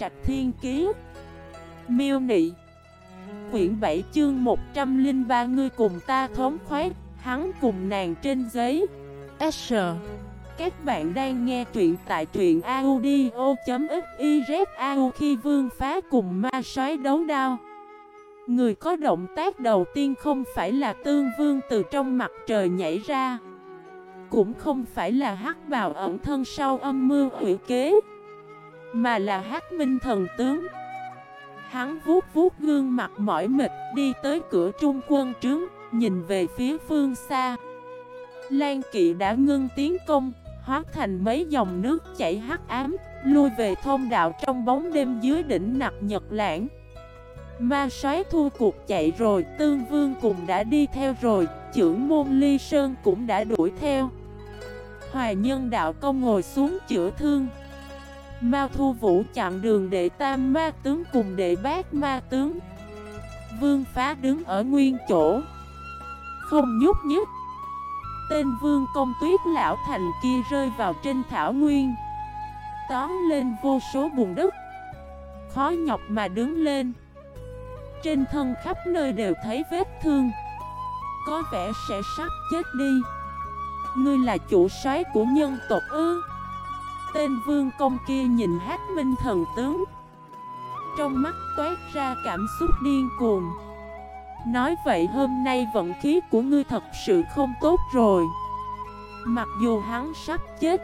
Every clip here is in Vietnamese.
Trạch Thiên Kiế Miêu Nị. Quyển 7 chương 103 Ngươi cùng ta thống khoát Hắn cùng nàng trên giấy. S. Các bạn đang nghe truyện tại truyện audio.xyzau Khi vương phá cùng ma sói đấu đao, Người có động tác đầu tiên không phải là tương vương từ trong mặt trời nhảy ra, Cũng không phải là hắc bào ẩn thân sau âm mưu hủy kế. Mà là hát minh thần tướng Hắn vuốt vuốt gương mặt mỏi mệt đi tới cửa trung quân trướng Nhìn về phía phương xa Lan kỵ đã ngưng tiến công Hóa thành mấy dòng nước chảy hắc ám Lui về thông đạo trong bóng đêm dưới đỉnh nặc nhật lãng Ma Sói thua cuộc chạy rồi, tương vương cùng đã đi theo rồi, trưởng môn ly sơn cũng đã đuổi theo. Hoài nhân đạo công ngồi xuống chữa thương. Mao thu vũ chặn đường đệ tam ma tướng cùng đệ bát ma tướng. Vương phá đứng ở nguyên chỗ. Không nhúc nhích. Tên vương công tuyết lão thành kia rơi vào trên thảo nguyên. Tóm lên vô số bùn đất. Khó nhọc mà đứng lên. Trên thân khắp nơi đều thấy vết thương Có vẻ sẽ sắp chết đi Ngươi là chủ soái của nhân tộc ư Tên vương công kia nhìn hát minh thần tướng. Trong mắt toát ra cảm xúc điên cuồng. Nói vậy hôm nay vận khí của ngươi thật sự không tốt rồi. Mặc dù hắn sắp chết,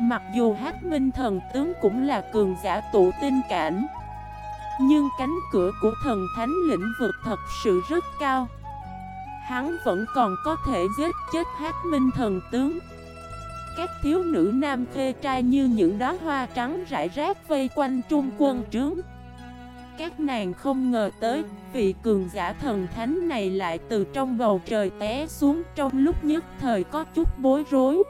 Mặc dù hát minh thần tướng cũng là cường giả tụ tinh cảnh, nhưng cánh cửa của thần thánh lĩnh vực thật sự rất cao. Hắn vẫn còn có thể giết chết hát minh thần tướng. Các thiếu nữ nam khê trai như những đóa hoa trắng rải rác vây quanh trung quân trướng. Các nàng không ngờ tới, Vị cường giả thần thánh này lại từ trong bầu trời té xuống Trong lúc nhất thời có chút bối rối.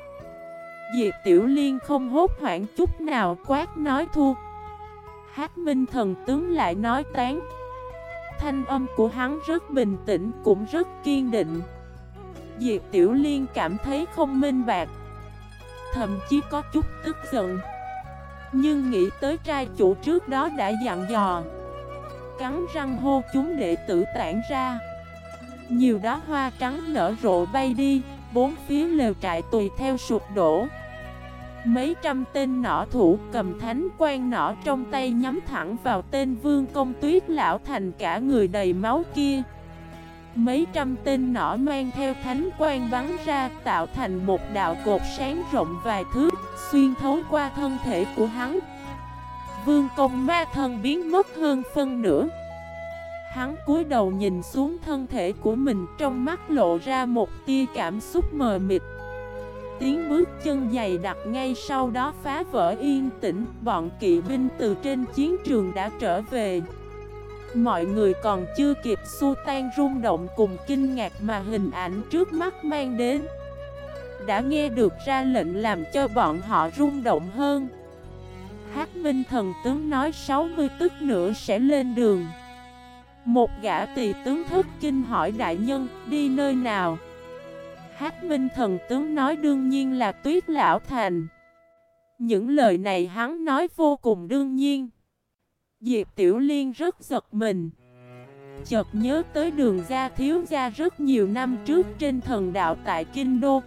Diệp Tiểu Liên không hốt hoảng chút nào quát nói thua Hát minh thần tướng lại nói tán. Thanh âm của hắn rất bình tĩnh cũng rất kiên định. Diệp Tiểu Liên cảm thấy không minh bạc. Thậm chí có chút tức giận. Nhưng nghĩ tới trai chủ trước đó đã dặn dò. Cắn răng hô chúng đệ tử tản ra. Nhiều đá hoa trắng nở rộ bay đi, Bốn phía lều trại tùy theo sụp đổ. Mấy trăm tên nỏ thủ cầm thánh quan nỏ trong tay nhắm thẳng vào tên vương công tuyết lão thành cả người đầy máu kia. Mấy trăm tên nỏ mang theo thánh quan bắn ra tạo thành một đạo cột sáng rộng vài thước Xuyên thấu qua thân thể của hắn. Vương công ma thân biến mất hơn phân nửa. Hắn cúi đầu nhìn xuống thân thể của mình, trong mắt lộ ra một tia cảm xúc mờ mịt. Tiếng bước chân dày đặc ngay sau đó phá vỡ yên tĩnh, Bọn kỵ binh từ trên chiến trường đã trở về. Mọi người còn chưa kịp xua tan rung động cùng kinh ngạc mà hình ảnh trước mắt mang đến Đã nghe được ra lệnh làm cho bọn họ rung động hơn Hát Minh thần tướng nói 60 tức nữa sẽ lên đường Một gã tỳ tướng thức kinh hỏi đại nhân, đi nơi nào Hát Minh thần tướng nói, đương nhiên là Tuyết Lão Thành. Những lời này hắn nói vô cùng đương nhiên. Diệp Tiểu Liên rất giật mình. Chợt nhớ tới đường ra thiếu gia rất nhiều năm trước trên thần đạo tại Kinh Đô.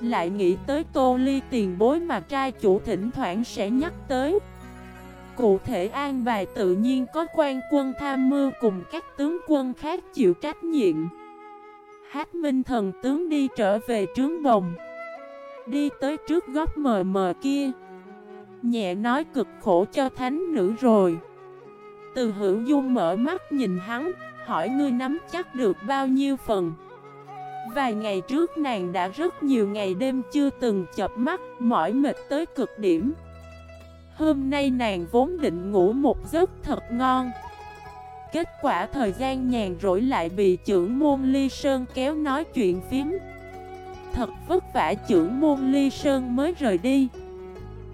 Lại nghĩ tới tô ly tiền bối mà trai chủ thỉnh thoảng sẽ nhắc tới. Cụ thể an bài tự nhiên có quan quân tham mưu cùng các tướng quân khác chịu trách nhiệm. Hát minh thần tướng đi trở về trướng bồng Đi tới trước góc mờ mờ kia Nhẹ nói cực khổ cho thánh nữ rồi. Từ hữu dung mở mắt nhìn hắn, Hỏi ngươi nắm chắc được bao nhiêu phần? Vài ngày trước nàng đã rất nhiều ngày đêm chưa từng chập mắt, Mỏi mệt tới cực điểm. Hôm nay nàng vốn định ngủ một giấc thật ngon. Kết quả thời gian nhàn rỗi lại bị trưởng môn Ly Sơn kéo nói chuyện phím. Thật vất vả trưởng môn Ly Sơn mới rời đi.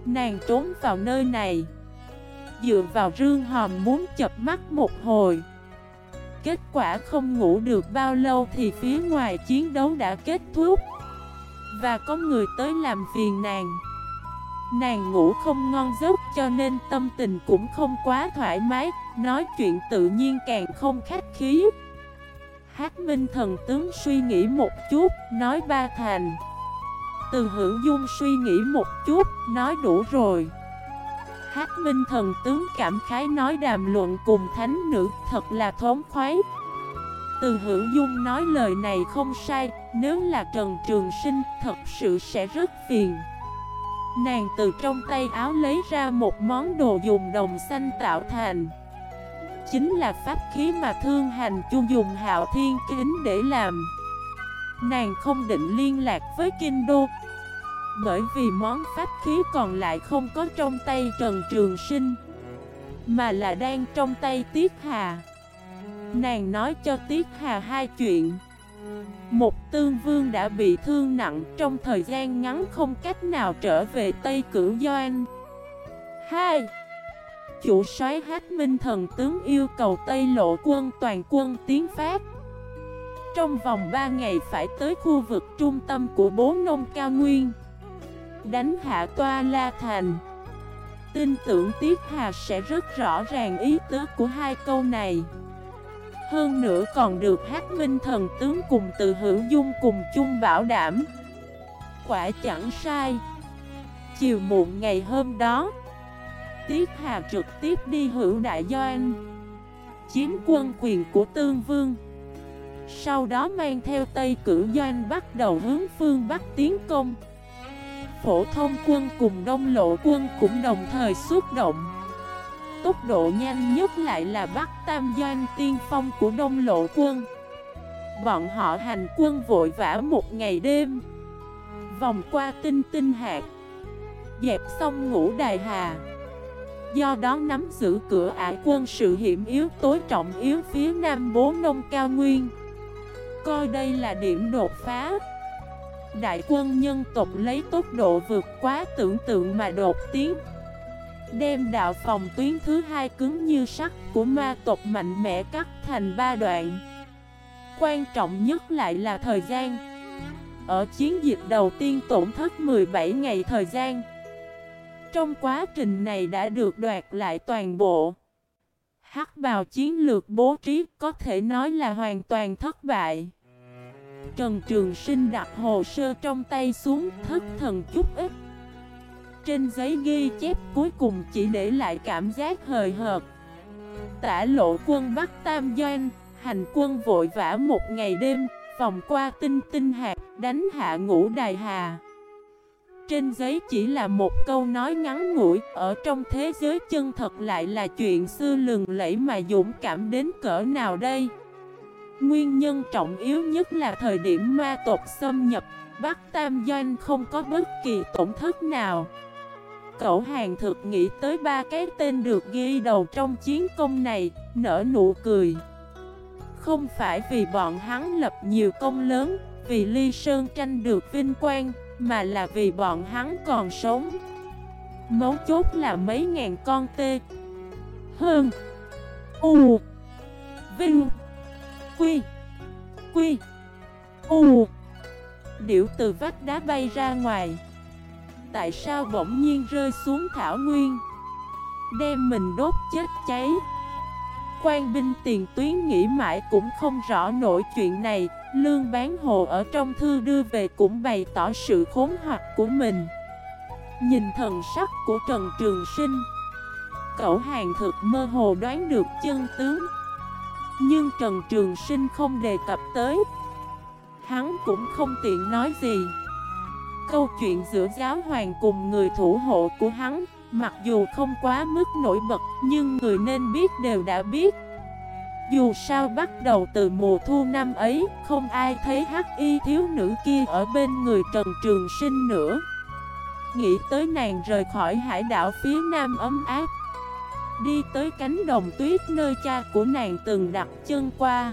Nàng trốn vào nơi này. Dựa vào rương hòm muốn chập mắt một hồi. Kết quả không ngủ được bao lâu thì phía ngoài chiến đấu đã kết thúc. Và có người tới làm phiền nàng. Nàng ngủ không ngon giấc cho nên tâm tình cũng không quá thoải mái, Nói chuyện tự nhiên càng không khách khí. Hát Minh thần tướng suy nghĩ một chút, Nói ba thành. Từ hữu dung suy nghĩ một chút, Nói đủ rồi. Hát Minh thần tướng cảm khái nói đàm luận cùng thánh nữ, Thật là thốn khoái. Từ hữu dung nói lời này không sai, Nếu là Trần Trường Sinh, thật sự sẽ rất phiền. Nàng từ trong tay áo lấy ra một món đồ dùng đồng xanh tạo thành. Chính là pháp khí mà thương hành chu dùng hạo thiên kính để làm. Nàng không định liên lạc với Kinh Đô. Bởi vì món pháp khí còn lại không có trong tay Trần Trường Sinh, Mà là đang trong tay Tiết Hà. Nàng nói cho Tiết Hà hai chuyện. Một, tương vương đã bị thương nặng trong thời gian ngắn không cách nào trở về Tây Cửu Doan. Hai, Chủ soái Hát Minh Thần tướng yêu cầu Tây Lộ quân toàn quân tiến phát. Trong vòng 3 ngày phải tới khu vực trung tâm của bố nông cao nguyên. Đánh hạ toa La Thành. Tin tưởng Tiết Hà sẽ rất rõ ràng ý tứ của hai câu này. Hơn nữa còn được hát minh thần tướng cùng từ hữu dung cùng chung bảo đảm. Quả chẳng sai. Chiều muộn ngày hôm đó, Tiết Hà trực tiếp đi hữu đại doan Chiếm quân quyền của Tương Vương. Sau đó mang theo Tây Cử Doanh bắt đầu hướng phương Bắc tiến công. Phổ thông quân cùng đông lộ quân cũng đồng thời xuất động. Tốc độ nhanh nhất lại là Bắc Tam Doanh tiên phong của Đông Lộ quân. Bọn họ hành quân vội vã một ngày đêm. Vòng qua tinh tinh hạt Dẹp xong ngũ đài hà. Do đó nắm giữ cửa ải quân sự hiểm yếu tối trọng yếu phía nam bố nông cao nguyên. Coi đây là điểm đột phá. Đại quân nhân tộc lấy tốc độ vượt quá tưởng tượng mà đột tiến. Đem đạo phòng tuyến thứ hai cứng như sắt của ma tộc mạnh mẽ cắt thành ba đoạn. Quan trọng nhất lại là thời gian. Ở chiến dịch đầu tiên tổn thất 17 ngày thời gian. Trong quá trình này đã được đoạt lại toàn bộ. Hắc bào chiến lược bố trí có thể nói là hoàn toàn thất bại. Trần Trường Sinh đặt hồ sơ trong tay xuống, thất thần chút ít. Trên giấy ghi chép cuối cùng chỉ để lại cảm giác hời hợt. Tả lộ quân Bắc Tam Doanh Hành quân vội vã một ngày đêm, Vòng qua tinh tinh hạt, Đánh hạ ngũ đài hà. Trên giấy chỉ là một câu nói ngắn ngủi, Ở trong thế giới chân thật lại là chuyện xưa, lừng lẫy mà dũng cảm đến cỡ nào đây? Nguyên nhân trọng yếu nhất là thời điểm ma tộc xâm nhập Bắc Tam Doanh không có bất kỳ tổn thất nào Cậu hàng thực nghĩ tới ba cái tên được ghi đầu trong chiến công này, nở nụ cười. Không phải vì bọn hắn lập nhiều công lớn, vì Ly Sơn tranh được vinh quang, mà là vì bọn hắn còn sống. Mấu chốt là mấy ngàn con tê. Hơn. U. Vinh. Quy. Quy. U. Điệu từ vách đá bay ra ngoài tại sao bỗng nhiên rơi xuống thảo nguyên Đem mình đốt chết cháy Quan binh tiền tuyến nghĩ mãi cũng không rõ nổi chuyện này Lương bán hồ ở trong thư đưa về cũng bày tỏ sự khốn hoặc của mình Nhìn thần sắc của Trần Trường Sinh, Cậu hàng thực mơ hồ đoán được chân tướng nhưng Trần Trường Sinh không đề cập tới. Hắn cũng không tiện nói gì. Câu chuyện giữa giáo hoàng cùng người thủ hộ của hắn, Mặc dù không quá mức nổi bật, Nhưng người nên biết đều đã biết. Dù sao bắt đầu từ mùa thu năm ấy, Không ai thấy hắc y thiếu nữ kia ở bên người Trần Trường Sinh nữa. Nghĩ tới nàng rời khỏi hải đảo phía nam ấm áp Đi tới cánh đồng tuyết nơi cha của nàng từng đặt chân qua.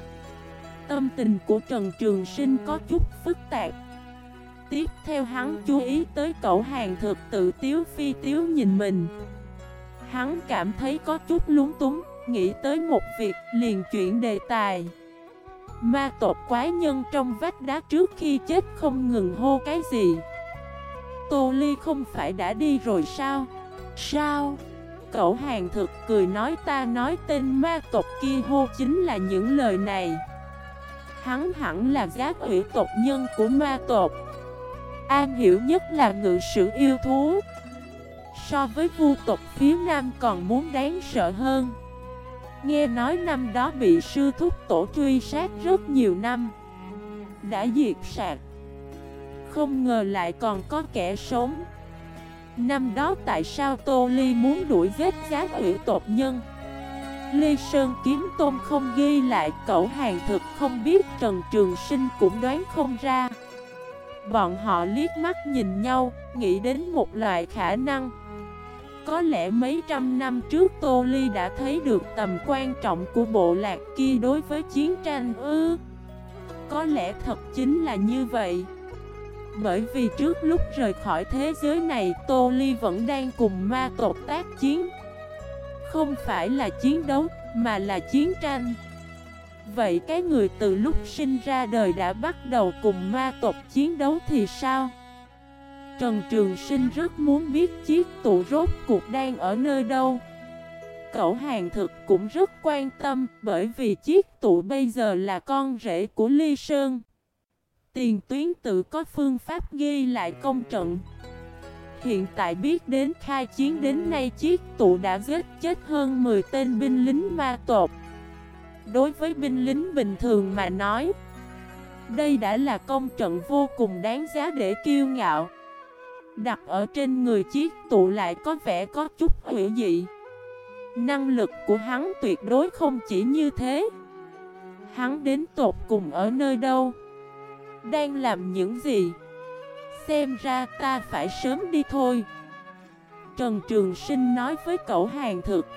Tâm tình của Trần Trường Sinh có chút phức tạp. Tiếp theo hắn chú ý tới cậu hàng thực tự tiếu phi tiếu nhìn mình. Hắn cảm thấy có chút lúng túng, Nghĩ tới một việc liền chuyển đề tài. Ma tộc quái nhân trong vách đá trước khi chết không ngừng hô cái gì. Tô Ly không phải đã đi rồi sao? Sao? Cậu hàng thực cười nói ta nói tên ma tộc kia hô chính là những lời này. Hắn hẳn là giác ủy tộc nhân của ma tộc. An hiểu nhất là ngự sử yêu thú. So với vu tộc, phía nam còn muốn đáng sợ hơn. Nghe nói năm đó bị sư thúc tổ truy sát rất nhiều năm. Đã diệt sạc Không ngờ lại còn có kẻ sống. Năm đó tại sao Tô Ly muốn đuổi vết giá ủy tộc nhân? Ly Sơn Kiếm Tôn không ghi lại cậu hàng thực không biết Trần Trường Sinh cũng đoán không ra. Bọn họ liếc mắt nhìn nhau, nghĩ đến một loại khả năng. Có lẽ mấy trăm năm trước Tô Ly đã thấy được tầm quan trọng của bộ lạc kia đối với chiến tranh ư? Có lẽ thật chính là như vậy bởi vì trước lúc rời khỏi thế giới này, Tô Ly vẫn đang cùng ma tộc tác chiến. Không phải là chiến đấu, mà là chiến tranh. Vậy cái người từ lúc sinh ra đời đã bắt đầu cùng ma tộc chiến đấu thì sao? Trần Trường Sinh rất muốn biết chiếc tụ rốt cuộc đang ở nơi đâu. Cậu hàng thực cũng rất quan tâm bởi vì chiếc tụ bây giờ là con rể của Ly Sơn. Tiền tuyến tự có phương pháp ghi lại công trận. Hiện tại biết đến khai chiến đến nay chiếc tụ đã giết chết hơn 10 tên binh lính ma tộc. Đối với binh lính bình thường mà nói, Đây đã là công trận vô cùng đáng giá để kiêu ngạo. Đặt ở trên người chiếc tụ lại có vẻ có chút hữu dị. Năng lực của hắn tuyệt đối không chỉ như thế. Hắn đến tột cùng ở nơi đâu? Đang làm những gì? Xem ra ta phải sớm đi thôi. Trần Trường Sinh nói với cậu hàng thực.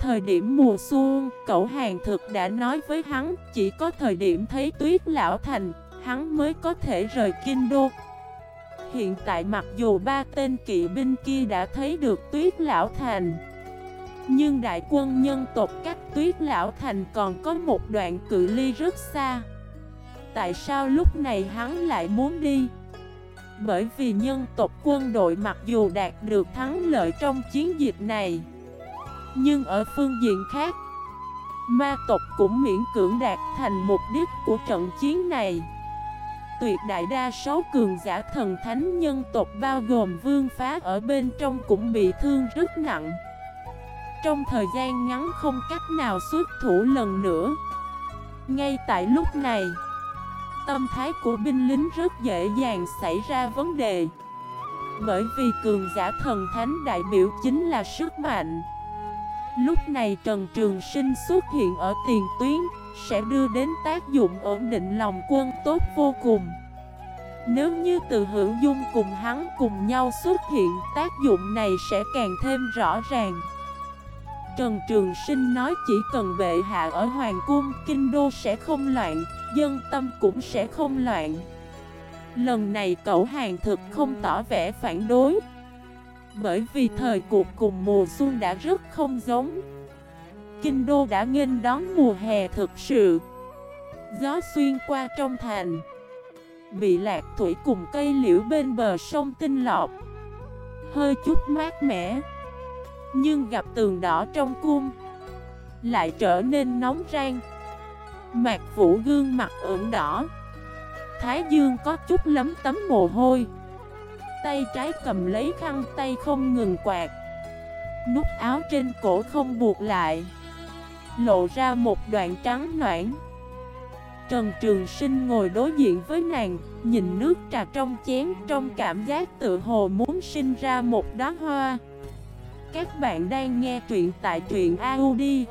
Thời điểm mùa xuân, cậu hàng thực đã nói với hắn Chỉ có thời điểm thấy tuyết lão thành, hắn mới có thể rời kinh đô. Hiện tại mặc dù ba tên kỵ binh kia đã thấy được tuyết lão thành Nhưng đại quân nhân tộc cách tuyết lão thành còn có một đoạn cự ly rất xa. Tại sao lúc này hắn lại muốn đi? Bởi vì nhân tộc quân đội mặc dù đạt được thắng lợi trong chiến dịch này, Nhưng ở phương diện khác, Ma tộc cũng miễn cưỡng đạt thành mục đích của trận chiến này. Tuyệt đại đa số cường giả thần thánh nhân tộc bao gồm vương phá ở bên trong cũng bị thương rất nặng. Trong thời gian ngắn không cách nào xuất thủ lần nữa. Ngay tại lúc này Tâm thái của binh lính rất dễ dàng xảy ra vấn đề. Bởi vì cường giả thần thánh đại biểu chính là sức mạnh. Lúc này Trần Trường Sinh xuất hiện ở tiền tuyến, Sẽ đưa đến tác dụng ổn định lòng quân tốt vô cùng. Nếu như từ hữu dung cùng hắn cùng nhau xuất hiện, Tác dụng này sẽ càng thêm rõ ràng. Trần Trường Sinh nói chỉ cần bệ hạ ở Hoàng Cung, Kinh Đô sẽ không loạn dân tâm cũng sẽ không loạn. Lần này cậu hàng thực không tỏ vẻ phản đối. Bởi vì thời cuộc cùng mùa xuân đã rất không giống. Kinh đô đã nghênh đón mùa hè thực sự. Gió xuyên qua trong thành. Bị lạc thủy cùng cây liễu bên bờ sông tinh lọc, Hơi chút mát mẻ. Nhưng gặp tường đỏ trong cung Lại trở nên nóng rang. Mạc Vũ gương mặt ửng đỏ. Thái Dương có chút lấm tấm mồ hôi. Tay trái cầm lấy khăn, tay không ngừng quạt. Nút áo trên cổ không buộc lại. Lộ ra một đoạn trắng noãn. Trần Trường Sinh ngồi đối diện với nàng, Nhìn nước trà trong chén, Trong cảm giác tự hồ muốn sinh ra một đóa hoa. Các bạn đang nghe truyện tại truyện audio.fif